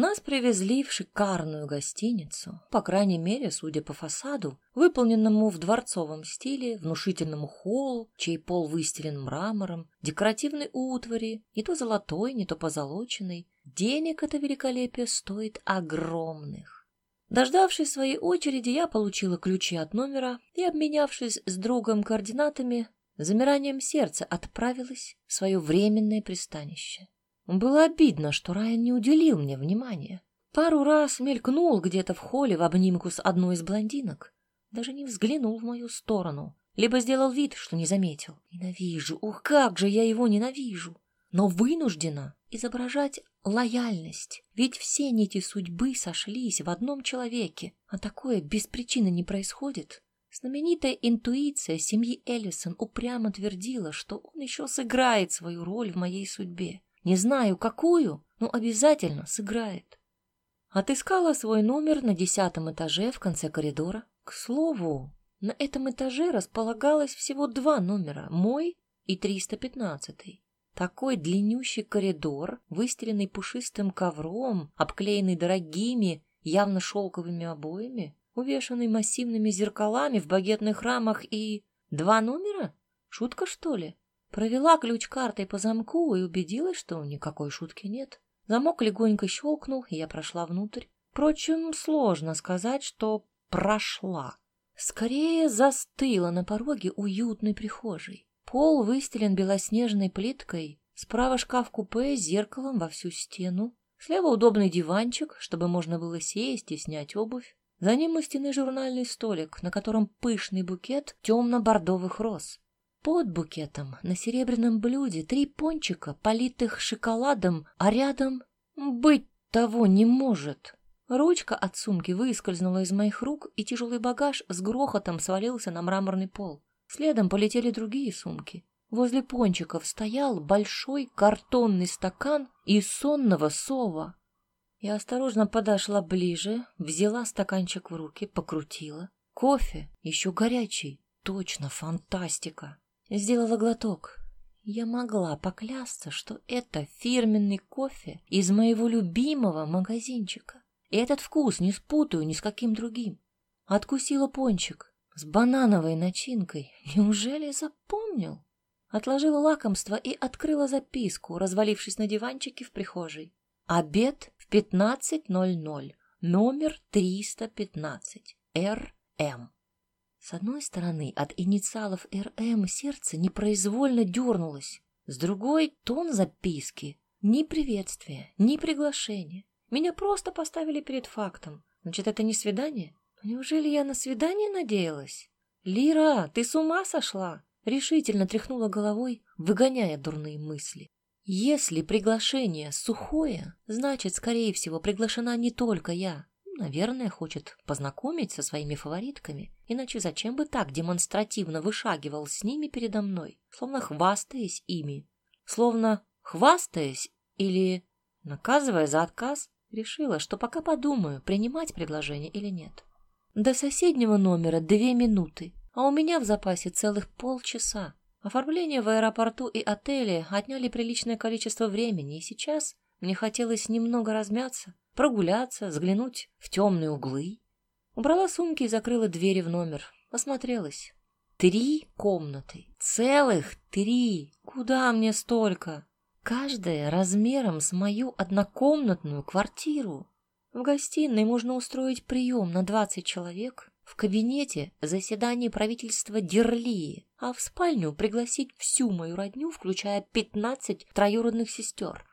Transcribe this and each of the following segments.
Нас привезли в шикарную гостиницу, по крайней мере, судя по фасаду, выполненному в дворцовом стиле, внушительному холлу, чей пол выстелен мрамором, декоративной утвари, не то золотой, не то позолоченной. Денег это великолепие стоит огромных. Дождавшись своей очереди, я получила ключи от номера и, обменявшись с другом координатами, замиранием сердца отправилась в свое временное пристанище. Было обидно, что Райан не уделил мне внимания. Пару раз мелькнул где-то в холле в обнимку с одной из блондинок. Даже не взглянул в мою сторону, либо сделал вид, что не заметил. Ненавижу, ух, как же я его ненавижу! Но вынуждена изображать лояльность, ведь все нити судьбы сошлись в одном человеке, а такое без причины не происходит. Знаменитая интуиция семьи Эллисон упрямо твердила, что он еще сыграет свою роль в моей судьбе. Не знаю, какую, но обязательно сыграет. Отыскала свой номер на десятом этаже в конце коридора. К слову, на этом этаже располагалось всего два номера, мой и 315. Такой длиннющий коридор, выстеленный пушистым ковром, обклеенный дорогими, явно шелковыми обоями, увешанный массивными зеркалами в багетных рамах и... Два номера? Шутка, что ли? Провела ключ картой по замку и убедилась, что никакой шутки нет. Замок легонько щелкнул, и я прошла внутрь. Впрочем, сложно сказать, что прошла. Скорее застыла на пороге уютной прихожей. Пол выстелен белоснежной плиткой, справа шкаф-купе с зеркалом во всю стену, слева удобный диванчик, чтобы можно было сесть и снять обувь. За ним у стены журнальный столик, на котором пышный букет темно-бордовых роз. Под букетом на серебряном блюде три пончика, политых шоколадом, а рядом быть того не может. Ручка от сумки выскользнула из моих рук, и тяжелый багаж с грохотом свалился на мраморный пол. Следом полетели другие сумки. Возле пончиков стоял большой картонный стакан из сонного сова. Я осторожно подошла ближе, взяла стаканчик в руки, покрутила. Кофе, еще горячий, точно фантастика. Сделала глоток. Я могла поклясться, что это фирменный кофе из моего любимого магазинчика. И этот вкус не спутаю ни с каким другим. Откусила пончик с банановой начинкой. Неужели запомнил? Отложила лакомство и открыла записку, развалившись на диванчике в прихожей. Обед в 15.00. Номер 315. Р.М. С одной стороны, от инициалов РМ сердце непроизвольно дернулось, с другой — тон записки. Ни приветствия, ни приглашения. Меня просто поставили перед фактом. Значит, это не свидание? Неужели я на свидание надеялась? Лира, ты с ума сошла? Решительно тряхнула головой, выгоняя дурные мысли. Если приглашение сухое, значит, скорее всего, приглашена не только я. Наверное, хочет познакомить со своими фаворитками, иначе зачем бы так демонстративно вышагивал с ними передо мной, словно хвастаясь ими, словно хвастаясь или наказывая за отказ, решила, что пока подумаю, принимать предложение или нет. До соседнего номера две минуты, а у меня в запасе целых полчаса. Оформление в аэропорту и отеле отняли приличное количество времени, и сейчас мне хотелось немного размяться, прогуляться, заглянуть в темные углы. Убрала сумки и закрыла двери в номер. Осмотрелась. Три комнаты. Целых три. Куда мне столько? Каждая размером с мою однокомнатную квартиру. В гостиной можно устроить прием на двадцать человек, в кабинете заседание правительства Дерли, а в спальню пригласить всю мою родню, включая пятнадцать троюродных сестер.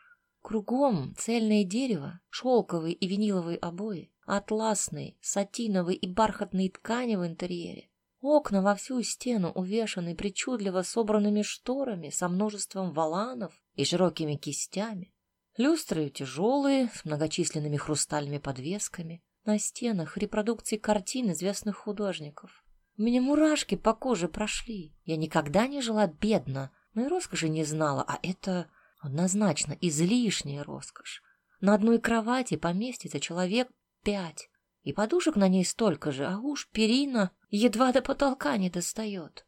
Кругом цельное дерево, шелковые и виниловые обои, атласные, сатиновые и бархатные ткани в интерьере. Окна во всю стену увешаны причудливо собранными шторами со множеством валанов и широкими кистями. Люстры тяжелые, с многочисленными хрустальными подвесками. На стенах репродукции картин известных художников. У меня мурашки по коже прошли. Я никогда не жила бедно, но и роскоши не знала, а это Однозначно излишняя роскошь. На одной кровати поместится человек пять, и подушек на ней столько же, а уж перина едва до потолка не достает.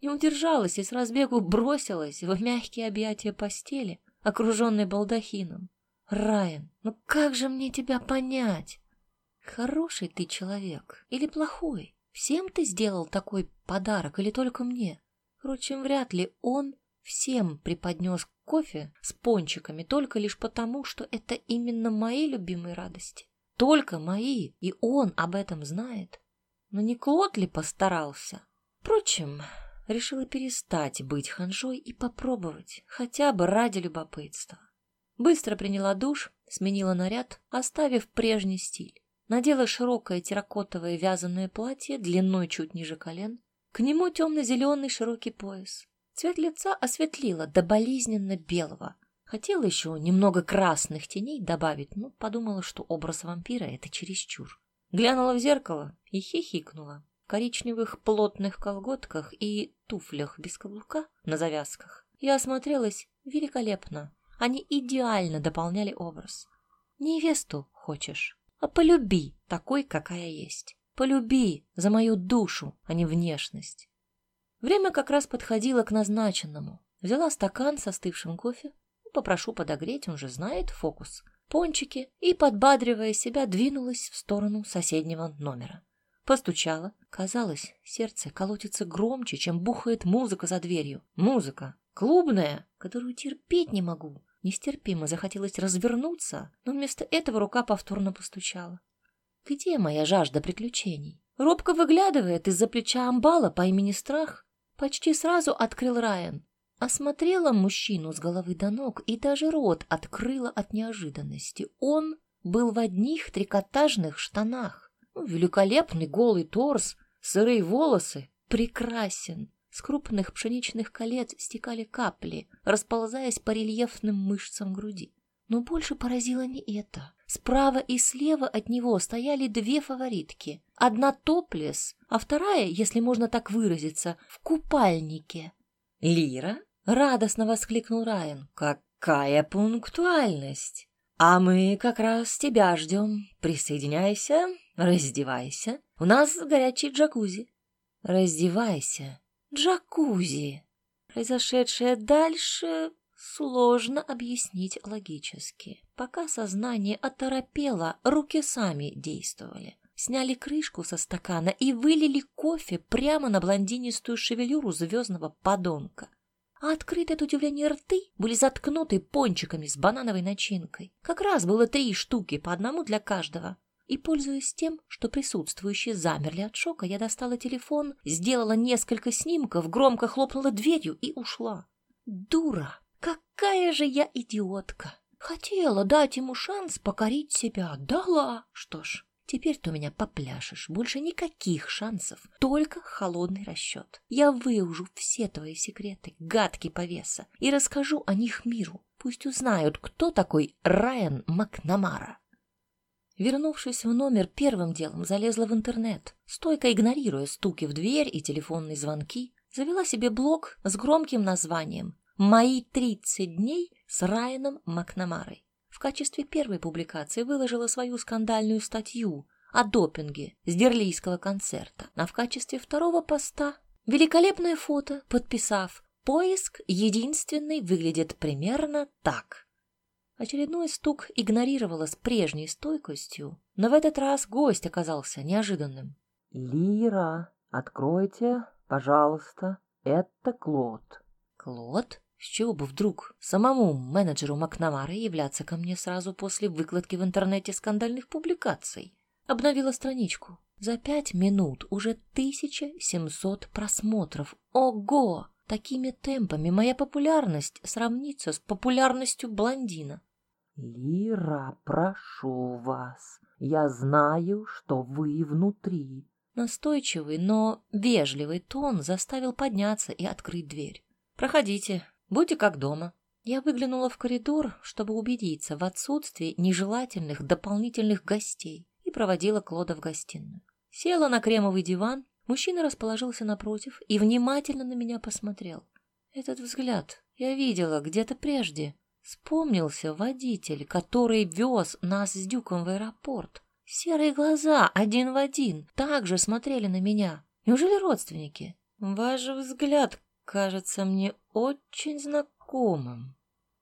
Не удержалась и с разбегу бросилась в мягкие объятия постели, окруженной балдахином. Райан, ну как же мне тебя понять? Хороший ты человек или плохой? Всем ты сделал такой подарок или только мне? Впрочем, вряд ли он всем преподнес кофе с пончиками только лишь потому, что это именно мои любимые радости. Только мои, и он об этом знает. Но не Клод ли постарался? Впрочем, решила перестать быть ханжой и попробовать, хотя бы ради любопытства. Быстро приняла душ, сменила наряд, оставив прежний стиль. Надела широкое терракотовое вязаное платье длиной чуть ниже колен, к нему темно-зеленый широкий пояс. Цвет лица осветлила до болезненно белого. Хотела еще немного красных теней добавить, но подумала, что образ вампира — это чересчур. Глянула в зеркало и хихикнула. В коричневых плотных колготках и туфлях без каблука на завязках я осмотрелась великолепно. Они идеально дополняли образ. Невесту хочешь, а полюби такой, какая есть. Полюби за мою душу, а не внешность. Время как раз подходило к назначенному. Взяла стакан с остывшим кофе, попрошу подогреть, он же знает фокус, пончики и, подбадривая себя, двинулась в сторону соседнего номера. Постучала. Казалось, сердце колотится громче, чем бухает музыка за дверью. Музыка. Клубная, которую терпеть не могу. Нестерпимо захотелось развернуться, но вместо этого рука повторно постучала. Где моя жажда приключений? Робко выглядывает из-за плеча амбала по имени Страх. Почти сразу открыл Райан. Осмотрела мужчину с головы до ног и даже рот открыла от неожиданности. Он был в одних трикотажных штанах. Ну, великолепный голый торс, сырые волосы, прекрасен. С крупных пшеничных колец стекали капли, расползаясь по рельефным мышцам груди. Но больше поразило не это. Справа и слева от него стояли две фаворитки. Одна топлес, а вторая, если можно так выразиться, в купальнике. «Лира?» Радостно воскликнул Райан. Какая пунктуальность! А мы как раз тебя ждем. Присоединяйся, раздевайся. У нас горячий джакузи. Раздевайся. Джакузи. Произошедшее дальше сложно объяснить логически. Пока сознание оторопело, руки сами действовали. Сняли крышку со стакана и вылили кофе прямо на блондинистую шевелюру звездного подонка а открытые от удивления рты были заткнуты пончиками с банановой начинкой. Как раз было три штуки, по одному для каждого. И, пользуясь тем, что присутствующие замерли от шока, я достала телефон, сделала несколько снимков, громко хлопнула дверью и ушла. Дура! Какая же я идиотка! Хотела дать ему шанс покорить себя. Дала! Что ж, Теперь ты у меня попляшешь. Больше никаких шансов. Только холодный расчет. Я выужу все твои секреты, гадкий повеса, и расскажу о них миру. Пусть узнают, кто такой Райан Макнамара. Вернувшись в номер, первым делом залезла в интернет, стойко игнорируя стуки в дверь и телефонные звонки, завела себе блог с громким названием «Мои 30 дней с Райаном Макнамарой» качестве первой публикации выложила свою скандальную статью о допинге с Дерлийского концерта, а в качестве второго поста великолепное фото, подписав «Поиск единственный выглядит примерно так». Очередной стук игнорировала с прежней стойкостью, но в этот раз гость оказался неожиданным. «Лира, откройте, пожалуйста, это Клод». «Клод?» С чего бы вдруг самому менеджеру Макнамары являться ко мне сразу после выкладки в интернете скандальных публикаций? Обновила страничку. За пять минут уже 1700 просмотров. Ого! Такими темпами моя популярность сравнится с популярностью блондина. Лира, прошу вас, я знаю, что вы внутри. Настойчивый, но вежливый тон заставил подняться и открыть дверь. Проходите, Будьте как дома. Я выглянула в коридор, чтобы убедиться в отсутствии нежелательных дополнительных гостей и проводила Клода в гостиную. Села на кремовый диван, мужчина расположился напротив и внимательно на меня посмотрел. Этот взгляд я видела где-то прежде. Вспомнился водитель, который вез нас с Дюком в аэропорт. Серые глаза, один в один, также смотрели на меня. Неужели родственники? Ваш взгляд кажется мне очень знакомым.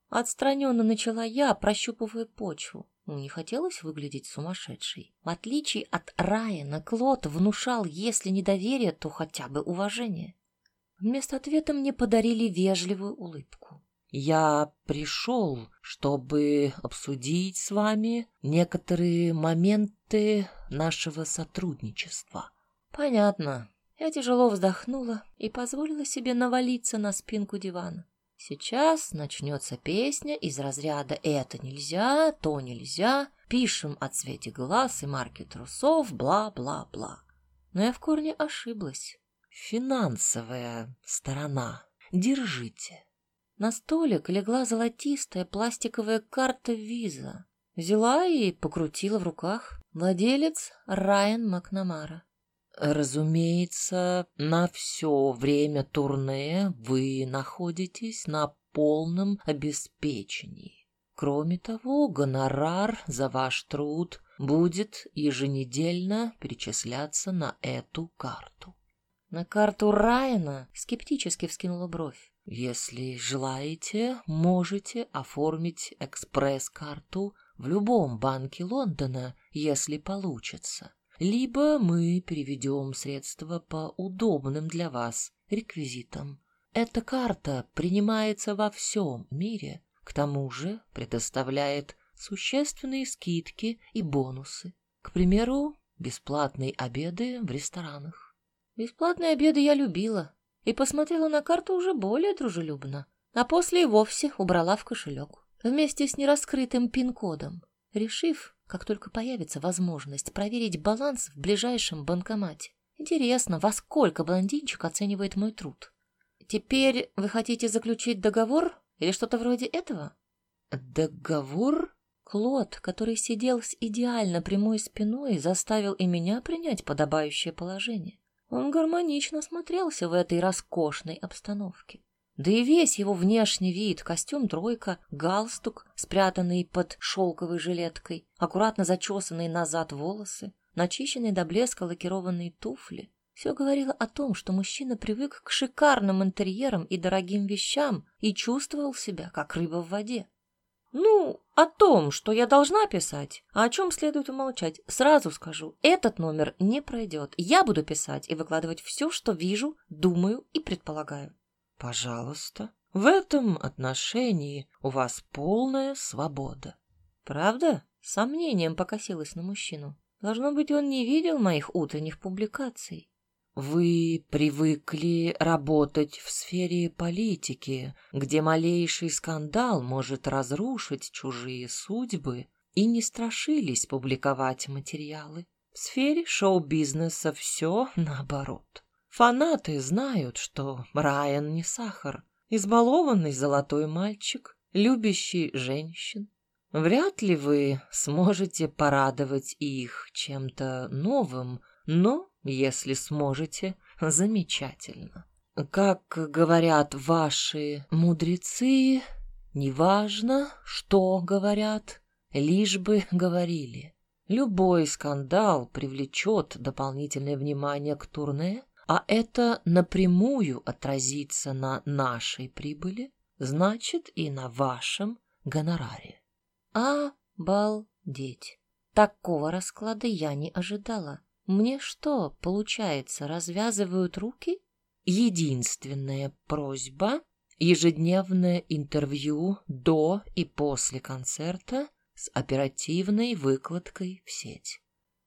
Отстраненно начала я, прощупывая почву. Не хотелось выглядеть сумасшедшей. В отличие от Райана, Клод внушал, если не доверие, то хотя бы уважение. Вместо ответа мне подарили вежливую улыбку. «Я пришел, чтобы обсудить с вами некоторые моменты нашего сотрудничества». «Понятно». Я тяжело вздохнула и позволила себе навалиться на спинку дивана. Сейчас начнется песня из разряда «это нельзя», «то нельзя», «пишем о цвете глаз и марке трусов», бла-бла-бла. Но я в корне ошиблась. Финансовая сторона. Держите. На столик легла золотистая пластиковая карта виза. Взяла и покрутила в руках. Владелец Райан Макнамара. Разумеется, на все время турне вы находитесь на полном обеспечении. Кроме того, гонорар за ваш труд будет еженедельно перечисляться на эту карту. На карту Райана скептически вскинула бровь. Если желаете, можете оформить экспресс-карту в любом банке Лондона, если получится либо мы переведем средства по удобным для вас реквизитам. Эта карта принимается во всем мире, к тому же предоставляет существенные скидки и бонусы. К примеру, бесплатные обеды в ресторанах. Бесплатные обеды я любила и посмотрела на карту уже более дружелюбно, а после и вовсе убрала в кошелек вместе с нераскрытым пин-кодом, решив, как только появится возможность проверить баланс в ближайшем банкомате. Интересно, во сколько блондинчик оценивает мой труд? Теперь вы хотите заключить договор или что-то вроде этого? Договор? Клод, который сидел с идеально прямой спиной, заставил и меня принять подобающее положение. Он гармонично смотрелся в этой роскошной обстановке. Да и весь его внешний вид, костюм тройка, галстук, спрятанный под шелковой жилеткой, аккуратно зачесанные назад волосы, начищенные до блеска лакированные туфли. Все говорило о том, что мужчина привык к шикарным интерьерам и дорогим вещам и чувствовал себя, как рыба в воде. Ну, о том, что я должна писать, а о чем следует умолчать, сразу скажу, этот номер не пройдет. Я буду писать и выкладывать все, что вижу, думаю и предполагаю. Пожалуйста. В этом отношении у вас полная свобода. Правда? Сомнением покосилась на мужчину. Должно быть, он не видел моих утренних публикаций. Вы привыкли работать в сфере политики, где малейший скандал может разрушить чужие судьбы, и не страшились публиковать материалы. В сфере шоу-бизнеса все наоборот. Фанаты знают, что Райан не сахар, избалованный золотой мальчик, любящий женщин. Вряд ли вы сможете порадовать их чем-то новым, но, если сможете, замечательно. Как говорят ваши мудрецы, неважно, что говорят, лишь бы говорили. Любой скандал привлечет дополнительное внимание к турне, а это напрямую отразится на нашей прибыли, значит и на вашем гонораре. Обалдеть! Такого расклада я не ожидала. Мне что, получается, развязывают руки? Единственная просьба — ежедневное интервью до и после концерта с оперативной выкладкой в сеть.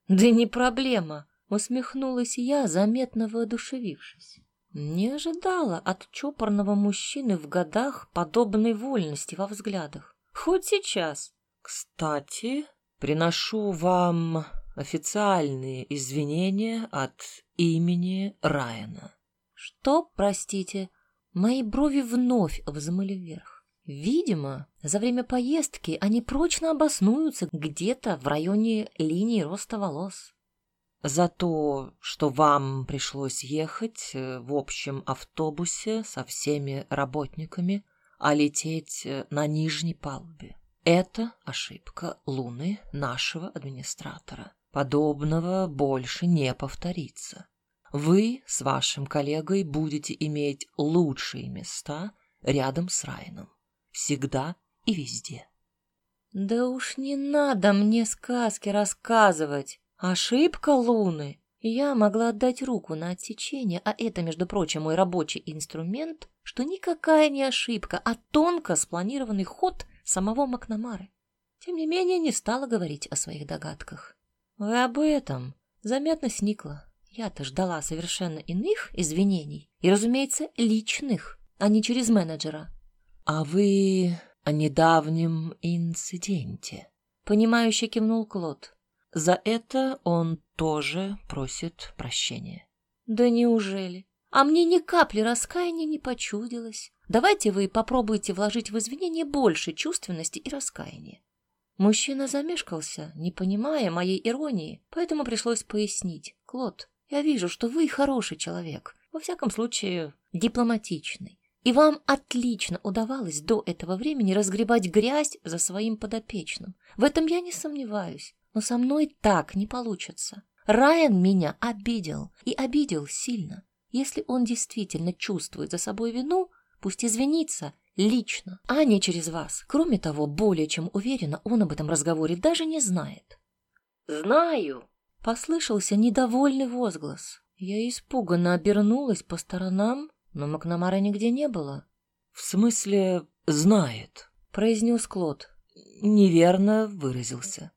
Да не проблема. Усмехнулась я, заметно воодушевившись. Не ожидала от чопорного мужчины в годах подобной вольности во взглядах. Хоть сейчас. Кстати, приношу вам официальные извинения от имени Райана. Что, простите, мои брови вновь взмыли вверх. Видимо, за время поездки они прочно обоснуются где-то в районе линии роста волос за то, что вам пришлось ехать э, в общем автобусе со всеми работниками, а лететь э, на нижней палубе. Это ошибка Луны, нашего администратора. Подобного больше не повторится. Вы с вашим коллегой будете иметь лучшие места рядом с Райном. Всегда и везде. Да уж не надо мне сказки рассказывать. Ошибка Луны. Я могла отдать руку на отсечение, а это, между прочим, мой рабочий инструмент, что никакая не ошибка, а тонко спланированный ход самого Макнамары. Тем не менее, не стала говорить о своих догадках. Вы об этом заметно сникла. Я-то ждала совершенно иных извинений и, разумеется, личных, а не через менеджера. А вы о недавнем инциденте? Понимающе кивнул Клод. За это он тоже просит прощения. Да неужели? А мне ни капли раскаяния не почудилось. Давайте вы попробуйте вложить в извинения больше чувственности и раскаяния. Мужчина замешкался, не понимая моей иронии, поэтому пришлось пояснить. Клод, я вижу, что вы хороший человек, во всяком случае, дипломатичный. И вам отлично удавалось до этого времени разгребать грязь за своим подопечным. В этом я не сомневаюсь. Но со мной так не получится. Райан меня обидел, и обидел сильно. Если он действительно чувствует за собой вину, пусть извинится лично, а не через вас. Кроме того, более чем уверена, он об этом разговоре даже не знает. «Знаю!» — послышался недовольный возглас. Я испуганно обернулась по сторонам, но Макнамара нигде не было. «В смысле, знает», — произнес Клод. «Неверно выразился».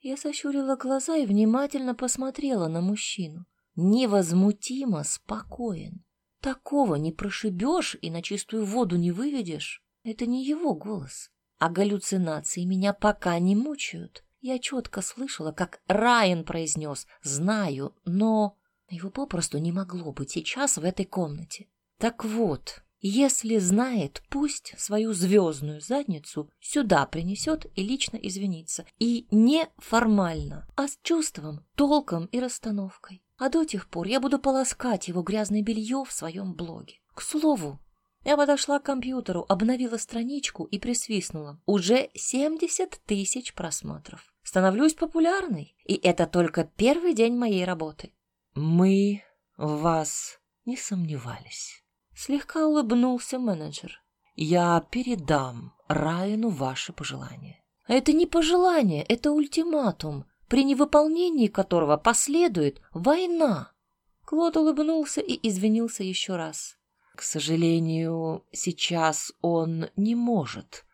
Я сощурила глаза и внимательно посмотрела на мужчину. Невозмутимо спокоен. Такого не прошибешь и на чистую воду не выведешь. Это не его голос. А галлюцинации меня пока не мучают. Я четко слышала, как Райан произнес «знаю», но его попросту не могло быть сейчас в этой комнате. Так вот, если знает, пусть свою звездную задницу сюда принесет и лично извинится. И не формально, а с чувством, толком и расстановкой. А до тех пор я буду полоскать его грязное белье в своем блоге. К слову, я подошла к компьютеру, обновила страничку и присвистнула. Уже 70 тысяч просмотров. Становлюсь популярной, и это только первый день моей работы. Мы в вас не сомневались. Слегка улыбнулся менеджер. Я передам Райану ваши пожелания. Это не пожелание, это ультиматум, при невыполнении которого последует война. Клод улыбнулся и извинился еще раз. К сожалению, сейчас он не может,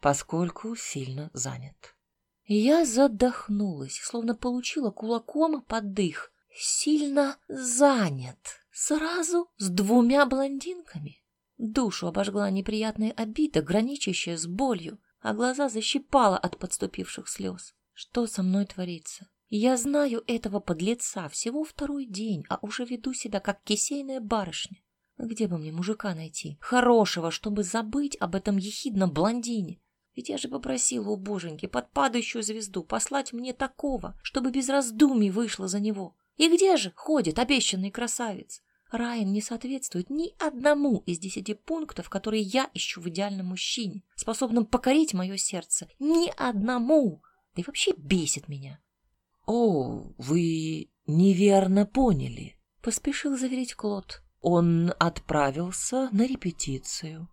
поскольку сильно занят. Я задохнулась, словно получила кулаком под дых. Сильно занят. Сразу с двумя блондинками. Душу обожгла неприятная обида, граничащая с болью, а глаза защипала от подступивших слез. Что со мной творится? Я знаю этого подлеца всего второй день, а уже веду себя как кисейная барышня. Где бы мне мужика найти? Хорошего, чтобы забыть об этом ехидном блондине. Ведь я же попросила у боженьки под падающую звезду послать мне такого, чтобы без раздумий вышла за него. И где же ходит обещанный красавец? Райан не соответствует ни одному из десяти пунктов, которые я ищу в идеальном мужчине, способном покорить мое сердце. Ни одному! Да и вообще бесит меня. — О, вы неверно поняли, — поспешил заверить Клод. Он отправился на репетицию.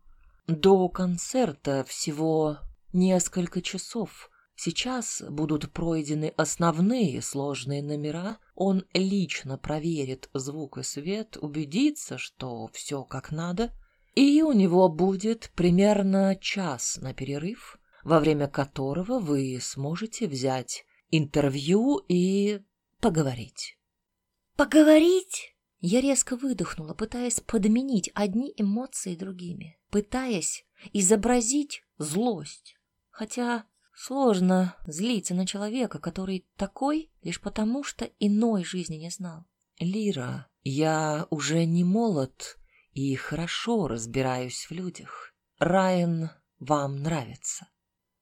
До концерта всего несколько часов. Сейчас будут пройдены основные сложные номера. Он лично проверит звук и свет, убедится, что все как надо. И у него будет примерно час на перерыв, во время которого вы сможете взять интервью и поговорить. «Поговорить?» Я резко выдохнула, пытаясь подменить одни эмоции другими, пытаясь изобразить злость. Хотя Сложно злиться на человека, который такой лишь потому, что иной жизни не знал. Лира, я уже не молод и хорошо разбираюсь в людях. Райан вам нравится.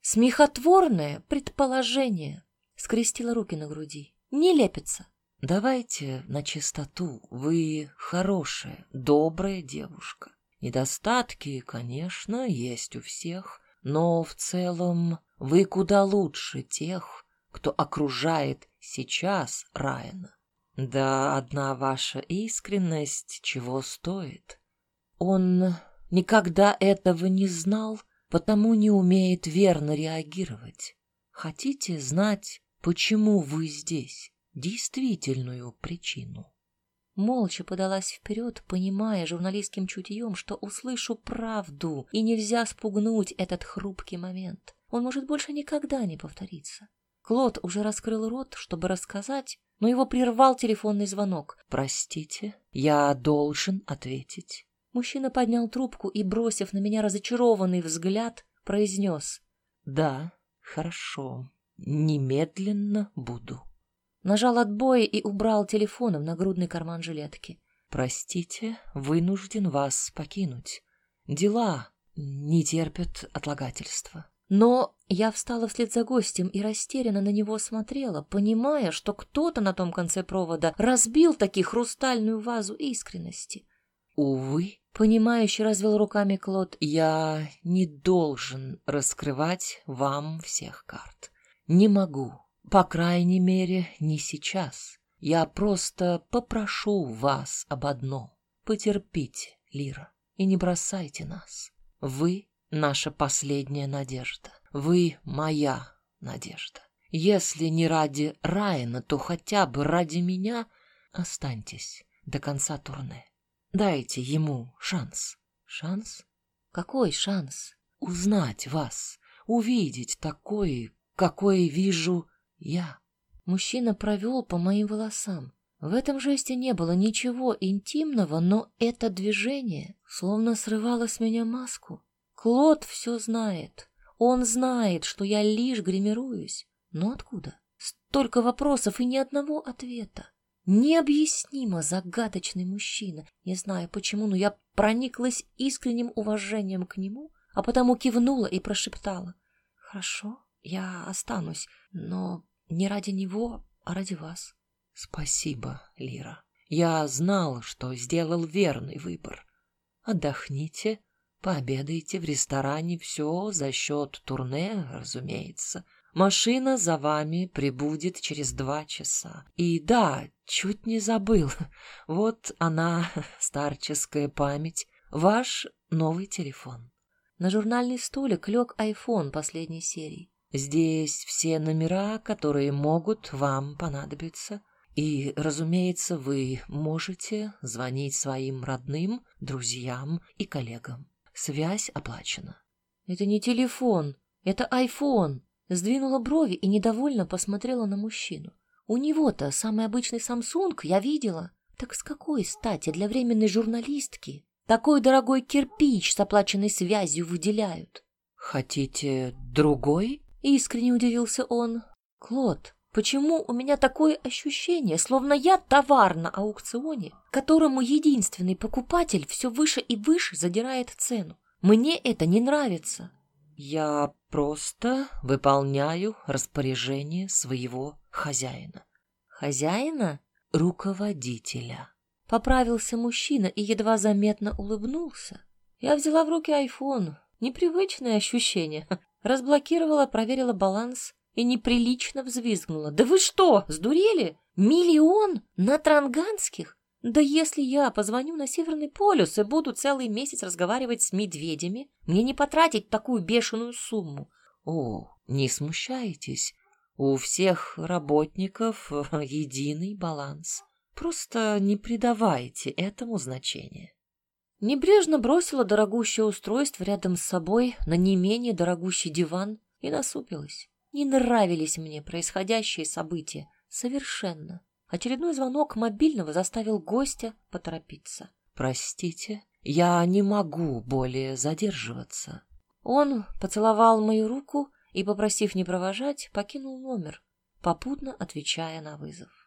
Смехотворное предположение. Скрестила руки на груди. Не лепится. Давайте на чистоту. Вы хорошая, добрая девушка. Недостатки, конечно, есть у всех, но в целом вы куда лучше тех, кто окружает сейчас Райана. Да одна ваша искренность чего стоит. Он никогда этого не знал, потому не умеет верно реагировать. Хотите знать, почему вы здесь? Действительную причину. Молча подалась вперед, понимая журналистским чутьем, что услышу правду, и нельзя спугнуть этот хрупкий момент. Он может больше никогда не повториться. Клод уже раскрыл рот, чтобы рассказать, но его прервал телефонный звонок. «Простите, я должен ответить». Мужчина поднял трубку и, бросив на меня разочарованный взгляд, произнес. «Да, хорошо. Немедленно буду». Нажал отбой и убрал телефон в нагрудный карман жилетки. «Простите, вынужден вас покинуть. Дела не терпят отлагательства». Но я встала вслед за гостем и растерянно на него смотрела, понимая, что кто-то на том конце провода разбил таки хрустальную вазу искренности. «Увы», — понимающе развел руками Клод, — «я не должен раскрывать вам всех карт. Не могу, по крайней мере, не сейчас. Я просто попрошу вас об одном. Потерпите, Лира, и не бросайте нас. Вы наша последняя надежда. Вы моя надежда. Если не ради Райана, то хотя бы ради меня останьтесь до конца турне. Дайте ему шанс. Шанс? Какой шанс? Узнать вас, увидеть такой, какой вижу я. Мужчина провел по моим волосам. В этом жесте не было ничего интимного, но это движение словно срывало с меня маску. Клод все знает. Он знает, что я лишь гримируюсь. Но откуда? Столько вопросов и ни одного ответа. Необъяснимо загадочный мужчина. Не знаю почему, но я прониклась искренним уважением к нему, а потому кивнула и прошептала. «Хорошо, я останусь, но не ради него, а ради вас». «Спасибо, Лира. Я знал, что сделал верный выбор. Отдохните, Пообедайте в ресторане, все за счет турне, разумеется. Машина за вами прибудет через два часа. И да, чуть не забыл. Вот она, старческая память, ваш новый телефон. На журнальный столик лег iPhone последней серии. Здесь все номера, которые могут вам понадобиться. И, разумеется, вы можете звонить своим родным, друзьям и коллегам. Связь оплачена. Это не телефон, это айфон. Сдвинула брови и недовольно посмотрела на мужчину. У него-то самый обычный Samsung, я видела. Так с какой стати для временной журналистки такой дорогой кирпич с оплаченной связью выделяют? Хотите другой? Искренне удивился он. Клод, почему у меня такое ощущение, словно я товар на аукционе, которому единственный покупатель все выше и выше задирает цену? Мне это не нравится. Я просто выполняю распоряжение своего хозяина. Хозяина? Руководителя. Поправился мужчина и едва заметно улыбнулся. Я взяла в руки айфон. Непривычное ощущение. Разблокировала, проверила баланс и неприлично взвизгнула. «Да вы что, сдурели? Миллион на Транганских? Да если я позвоню на Северный полюс и буду целый месяц разговаривать с медведями, мне не потратить такую бешеную сумму. О, не смущайтесь. У всех работников единый баланс. Просто не придавайте этому значения. Небрежно бросила дорогущее устройство рядом с собой на не менее дорогущий диван и насупилась. Не нравились мне происходящие события совершенно. Очередной звонок мобильного заставил гостя поторопиться. «Простите, я не могу более задерживаться». Он поцеловал мою руку и, попросив не провожать, покинул номер, попутно отвечая на вызов.